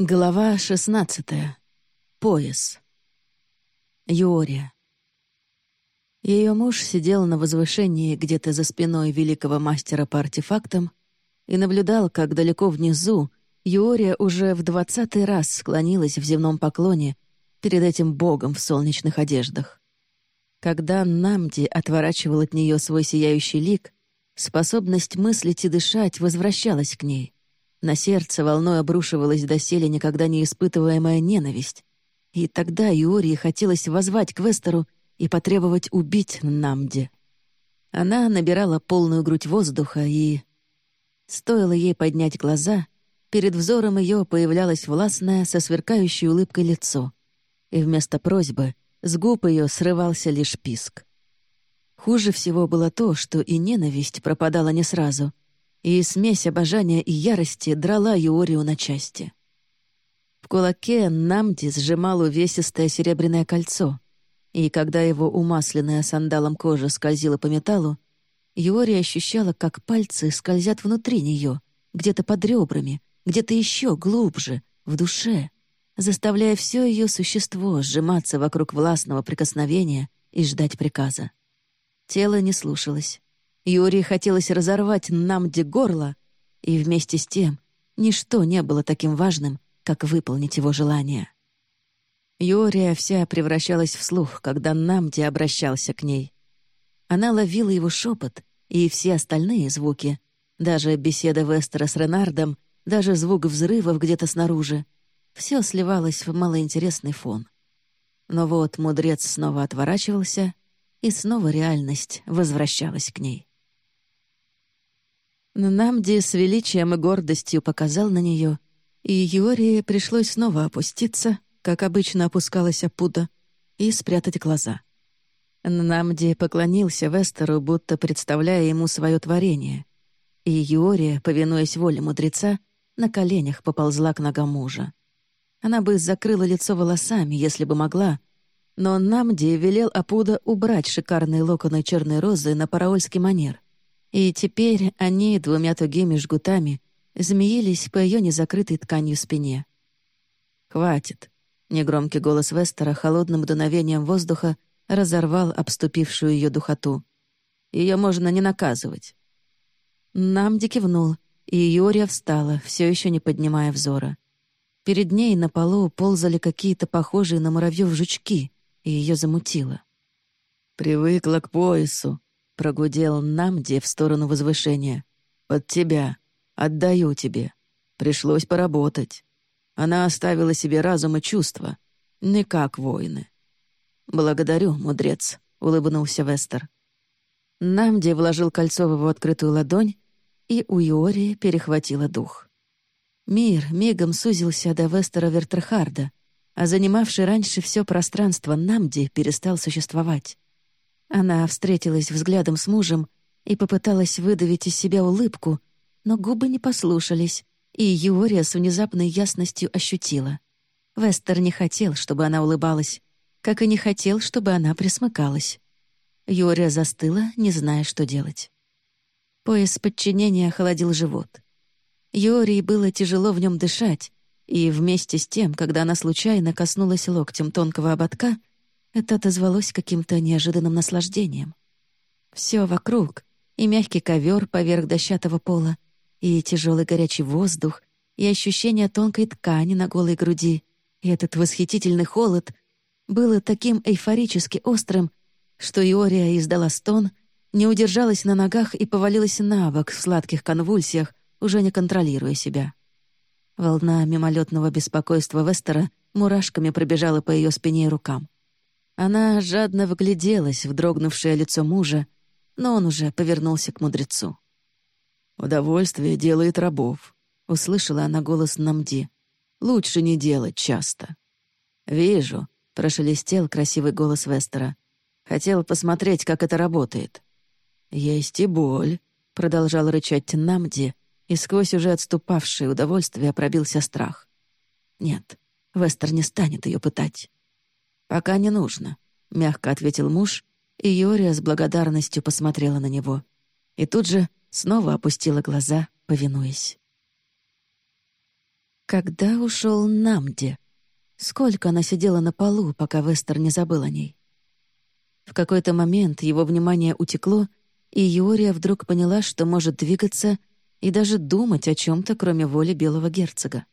Глава 16. Пояс. Юория. Ее муж сидел на возвышении где-то за спиной великого мастера по артефактам и наблюдал, как далеко внизу Юория уже в двадцатый раз склонилась в земном поклоне перед этим богом в солнечных одеждах. Когда Намди отворачивал от нее свой сияющий лик, способность мыслить и дышать возвращалась к ней — на сердце волной обрушивалась доселе никогда не испытываемая ненависть. И тогда Иории хотелось возвать к Вестеру и потребовать убить Намди. Она набирала полную грудь воздуха и... Стоило ей поднять глаза, перед взором ее появлялось властное, со сверкающей улыбкой лицо. И вместо просьбы с губ ее срывался лишь писк. Хуже всего было то, что и ненависть пропадала не сразу — и смесь обожания и ярости драла Юорию на части. В кулаке Намди сжимал увесистое серебряное кольцо, и когда его умасленная сандалом кожа скользила по металлу, Юория ощущала, как пальцы скользят внутри нее, где-то под ребрами, где-то еще глубже, в душе, заставляя все ее существо сжиматься вокруг властного прикосновения и ждать приказа. Тело не слушалось. Юрии хотелось разорвать Намде горло, и вместе с тем ничто не было таким важным, как выполнить его желание. Юрия вся превращалась в слух, когда Намди обращался к ней. Она ловила его шепот и все остальные звуки, даже беседа Вестера с Ренардом, даже звук взрывов где-то снаружи. Все сливалось в малоинтересный фон. Но вот мудрец снова отворачивался, и снова реальность возвращалась к ней. Намди с величием и гордостью показал на нее, и Юрии пришлось снова опуститься, как обычно опускалась Апуда, и спрятать глаза. Намди поклонился Вестеру, будто представляя ему свое творение, и Юрия, повинуясь воле мудреца, на коленях поползла к ногам мужа. Она бы закрыла лицо волосами, если бы могла, но Намди велел Апуда убрать шикарные локоны черной розы на параольский манер — и теперь они двумя тугими жгутами змеились по ее незакрытой тканью спине. «Хватит!» — негромкий голос Вестера холодным дуновением воздуха разорвал обступившую ее духоту. Ее можно не наказывать. Намди кивнул, и Юрия встала, все еще не поднимая взора. Перед ней на полу ползали какие-то похожие на муравьев жучки, и ее замутило. «Привыкла к поясу», Прогудел Намди в сторону возвышения. «Под тебя. Отдаю тебе. Пришлось поработать. Она оставила себе разум и чувства. Не как воины». «Благодарю, мудрец», — улыбнулся Вестер. Намди вложил кольцо в его открытую ладонь, и у Иории перехватило дух. Мир мигом сузился до Вестера Вертерхарда, а занимавший раньше все пространство Намди перестал существовать. Она встретилась взглядом с мужем и попыталась выдавить из себя улыбку, но губы не послушались, и Юория с внезапной ясностью ощутила. Вестер не хотел, чтобы она улыбалась, как и не хотел, чтобы она присмыкалась. Юория застыла, не зная, что делать. Пояс подчинения охладил живот. Юории было тяжело в нем дышать, и вместе с тем, когда она случайно коснулась локтем тонкого ободка, это отозвалось каким-то неожиданным наслаждением. Все вокруг, и мягкий ковер поверх дощатого пола, и тяжелый горячий воздух, и ощущение тонкой ткани на голой груди, и этот восхитительный холод было таким эйфорически острым, что Иория издала стон, не удержалась на ногах и повалилась на бок в сладких конвульсиях, уже не контролируя себя. Волна мимолетного беспокойства Вестера мурашками пробежала по ее спине и рукам. Она жадно выгляделась в дрогнувшее лицо мужа, но он уже повернулся к мудрецу. «Удовольствие делает рабов», — услышала она голос Намди. «Лучше не делать часто». «Вижу», — прошелестел красивый голос Вестера. «Хотел посмотреть, как это работает». «Есть и боль», — продолжал рычать Намди, и сквозь уже отступавшее удовольствие пробился страх. «Нет, Вестер не станет ее пытать. «Пока не нужно», — мягко ответил муж, и Юрия с благодарностью посмотрела на него. И тут же снова опустила глаза, повинуясь. Когда ушел Намди? Сколько она сидела на полу, пока Вестер не забыл о ней? В какой-то момент его внимание утекло, и Юрия вдруг поняла, что может двигаться и даже думать о чем то кроме воли белого герцога.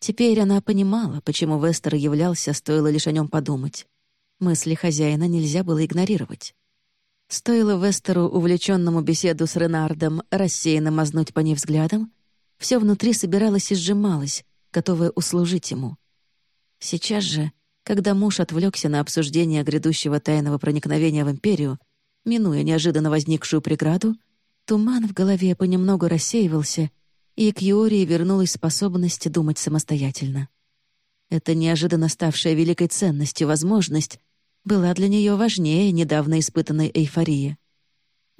Теперь она понимала, почему Вестер являлся, стоило лишь о нем подумать. Мысли хозяина нельзя было игнорировать. Стоило Вестеру, увлеченному беседу с Ренардом, рассеянно мазнуть по ней взглядом, все внутри собиралось и сжималось, готовое услужить ему. Сейчас же, когда муж отвлекся на обсуждение грядущего тайного проникновения в Империю, минуя неожиданно возникшую преграду, туман в голове понемногу рассеивался, и к Юрии вернулась способность думать самостоятельно. Это неожиданно ставшая великой ценностью возможность была для нее важнее недавно испытанной эйфории.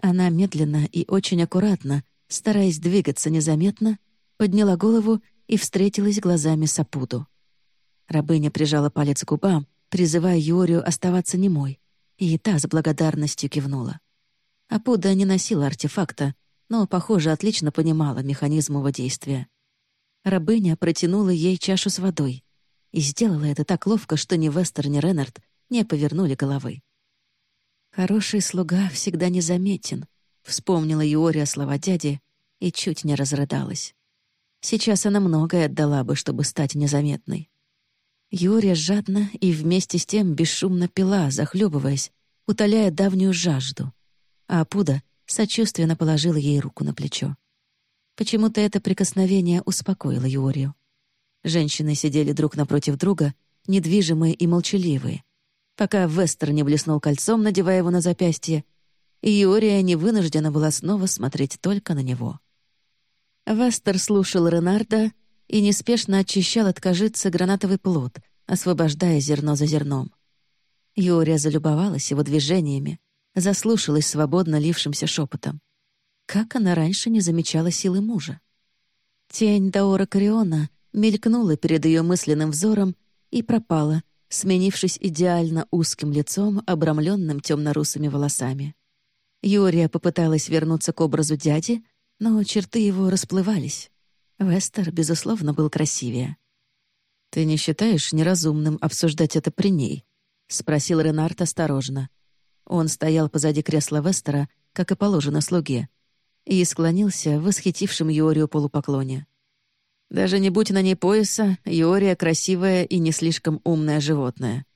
Она медленно и очень аккуратно, стараясь двигаться незаметно, подняла голову и встретилась глазами с Апуду. Рабыня прижала палец к губам, призывая Юрию оставаться немой, и та с благодарностью кивнула. Апуда не носила артефакта, но, похоже, отлично понимала механизм его действия. Рабыня протянула ей чашу с водой и сделала это так ловко, что ни Вестер, ни Реннард не повернули головы. «Хороший слуга всегда незаметен», — вспомнила Юория слова дяди и чуть не разрыдалась. Сейчас она многое отдала бы, чтобы стать незаметной. Юрия жадно и вместе с тем бесшумно пила, захлебываясь, утоляя давнюю жажду. А Пуда сочувственно положила ей руку на плечо. Почему-то это прикосновение успокоило Юрию. Женщины сидели друг напротив друга, недвижимые и молчаливые, пока Вестер не блеснул кольцом, надевая его на запястье, и Юрия не вынуждена была снова смотреть только на него. Вестер слушал Ренарда и неспешно очищал от кожицы гранатовый плод, освобождая зерно за зерном. Юрия залюбовалась его движениями, заслушалась свободно лившимся шепотом. Как она раньше не замечала силы мужа? Тень Даора Кариона мелькнула перед ее мысленным взором и пропала, сменившись идеально узким лицом, обрамленным темно-русыми волосами. Юрия попыталась вернуться к образу дяди, но черты его расплывались. Вестер, безусловно, был красивее. «Ты не считаешь неразумным обсуждать это при ней?» — спросил Ренард осторожно. Он стоял позади кресла Вестера, как и положено слуге, и склонился в восхитившем Юрию полупоклоне. Даже не будь на ней пояса, Иория — красивое и не слишком умное животное.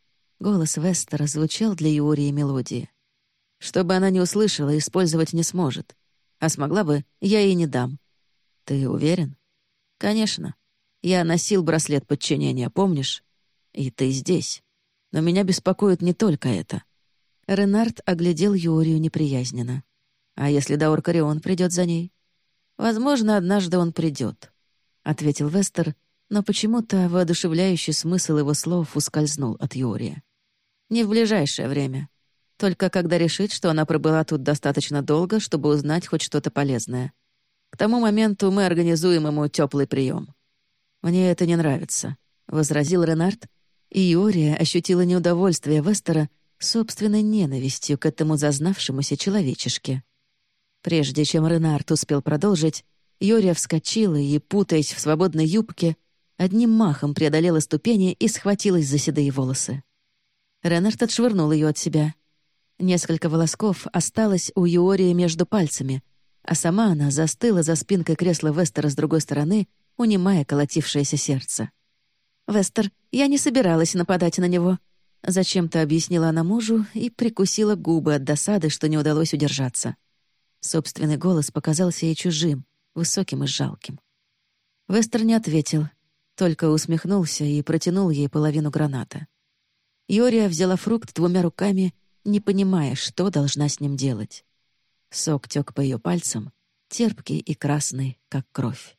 Голос Вестера звучал для Иории мелодии. Что бы она не услышала, использовать не сможет. А смогла бы, я ей не дам. Ты уверен? Конечно. Я носил браслет подчинения, помнишь? И ты здесь. Но меня беспокоит не только это. Ренард оглядел Юрию неприязненно. А если Даор Карион придет за ней? Возможно, однажды он придет. — ответил Вестер, но почему-то воодушевляющий смысл его слов ускользнул от Юрия. «Не в ближайшее время. Только когда решит, что она пробыла тут достаточно долго, чтобы узнать хоть что-то полезное. К тому моменту мы организуем ему теплый прием. «Мне это не нравится», — возразил Ренард, и Юрия ощутила неудовольствие Вестера собственной ненавистью к этому зазнавшемуся человечешке. Прежде чем Ренард успел продолжить, Йория вскочила и, путаясь в свободной юбке, одним махом преодолела ступени и схватилась за седые волосы. Ренард отшвырнул ее от себя. Несколько волосков осталось у Юории между пальцами, а сама она застыла за спинкой кресла Вестера с другой стороны, унимая колотившееся сердце. «Вестер, я не собиралась нападать на него», — зачем-то объяснила она мужу и прикусила губы от досады, что не удалось удержаться. Собственный голос показался ей чужим, высоким и жалким. Вестер не ответил, только усмехнулся и протянул ей половину граната. Йория взяла фрукт двумя руками, не понимая, что должна с ним делать. Сок тек по ее пальцам, терпкий и красный, как кровь.